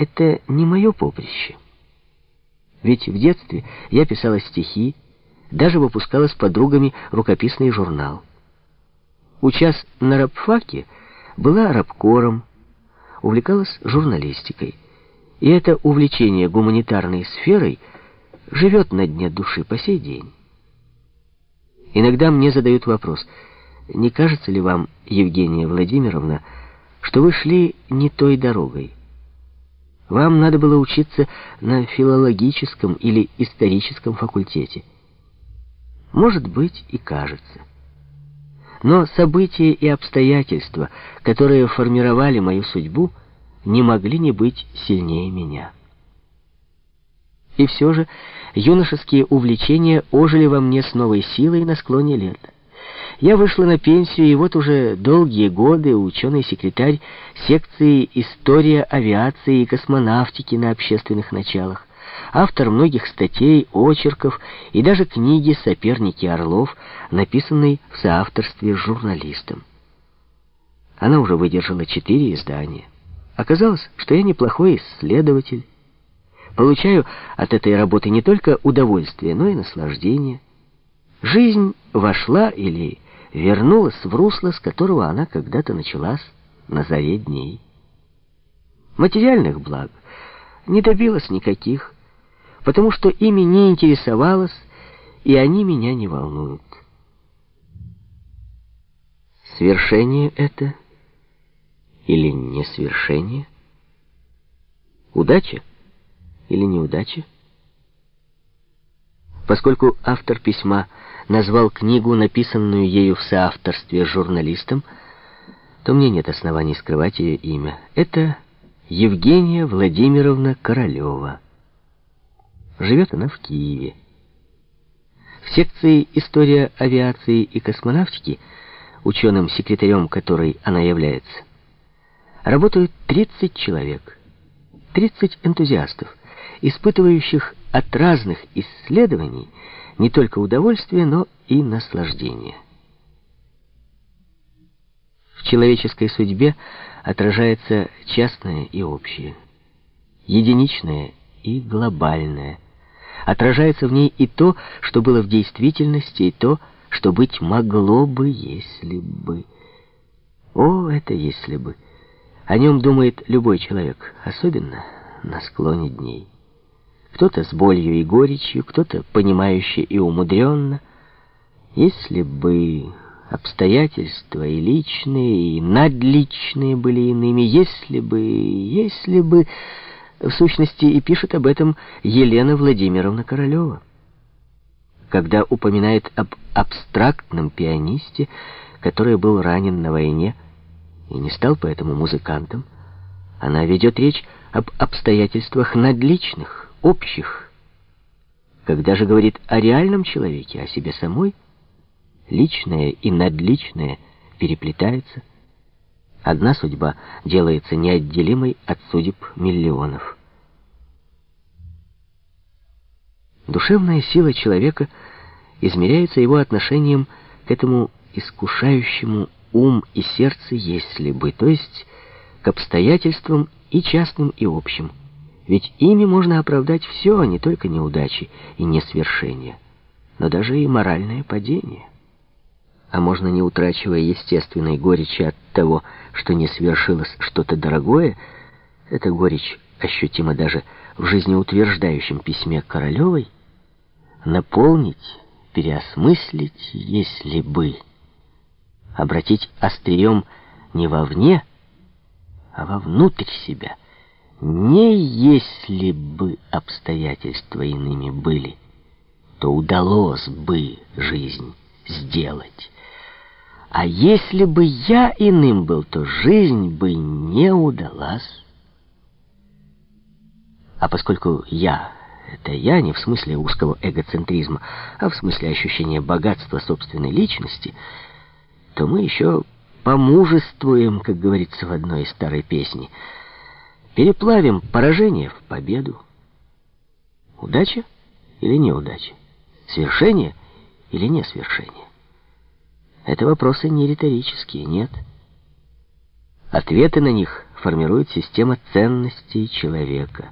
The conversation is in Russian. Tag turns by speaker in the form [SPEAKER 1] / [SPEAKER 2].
[SPEAKER 1] это не мое поприще. Ведь в детстве я писала стихи, даже выпускала с подругами рукописный журнал. Учас на рабфаке была рабкором, увлекалась журналистикой. И это увлечение гуманитарной сферой живет на дне души по сей день. Иногда мне задают вопрос, не кажется ли вам, Евгения Владимировна, что вы шли не той дорогой? Вам надо было учиться на филологическом или историческом факультете. Может быть, и кажется. Но события и обстоятельства, которые формировали мою судьбу, не могли не быть сильнее меня. И все же юношеские увлечения ожили во мне с новой силой на склоне лет. Я вышла на пенсию, и вот уже долгие годы ученый-секретарь секции «История авиации и космонавтики» на общественных началах, автор многих статей, очерков и даже книги «Соперники Орлов», написанной в соавторстве с журналистом. Она уже выдержала четыре издания. Оказалось, что я неплохой исследователь. Получаю от этой работы не только удовольствие, но и наслаждение. Жизнь вошла или вернулась в русло, с которого она когда-то началась на заре дней. Материальных благ не добилась никаких, потому что ими не интересовалась, и они меня не волнуют. Свершение это или несвершение? Удача или неудача? Поскольку автор письма назвал книгу, написанную ею в соавторстве с журналистом, то мне нет оснований скрывать ее имя. Это Евгения Владимировна Королева. Живет она в Киеве. В секции «История авиации и космонавтики», ученым-секретарем которой она является, работают 30 человек, 30 энтузиастов, испытывающих от разных исследований не только удовольствие, но и наслаждение. В человеческой судьбе отражается частное и общее, единичное и глобальное. Отражается в ней и то, что было в действительности, и то, что быть могло бы, если бы. О, это если бы. О нем думает любой человек, особенно на склоне дней. Кто-то с болью и горечью, кто-то понимающе и умудренно. Если бы обстоятельства и личные, и надличные были иными, если бы, если бы... В сущности, и пишет об этом Елена Владимировна Королева. Когда упоминает об абстрактном пианисте, который был ранен на войне и не стал поэтому музыкантом, она ведет речь об обстоятельствах надличных, общих. Когда же говорит о реальном человеке, о себе самой, личное и надличное переплетаются. Одна судьба делается неотделимой от судеб миллионов. Душевная сила человека измеряется его отношением к этому искушающему ум и сердце, если бы, то есть к обстоятельствам и частным, и общим. Ведь ими можно оправдать все, а не только неудачи и несвершения, но даже и моральное падение. А можно, не утрачивая естественной горечи от того, что не свершилось что-то дорогое, эта горечь ощутима даже в жизнеутверждающем письме Королевой, наполнить, переосмыслить, если бы, обратить острием не вовне, а вовнутрь себя — не если бы обстоятельства иными были, то удалось бы жизнь сделать. А если бы я иным был, то жизнь бы не удалась. А поскольку я — это я не в смысле узкого эгоцентризма, а в смысле ощущения богатства собственной личности, то мы еще помужествуем, как говорится в одной старой песне — Переплавим поражение в победу. Удача или неудача? Свершение или не свершение? Это вопросы не риторические, нет. Ответы на них формирует система ценностей человека.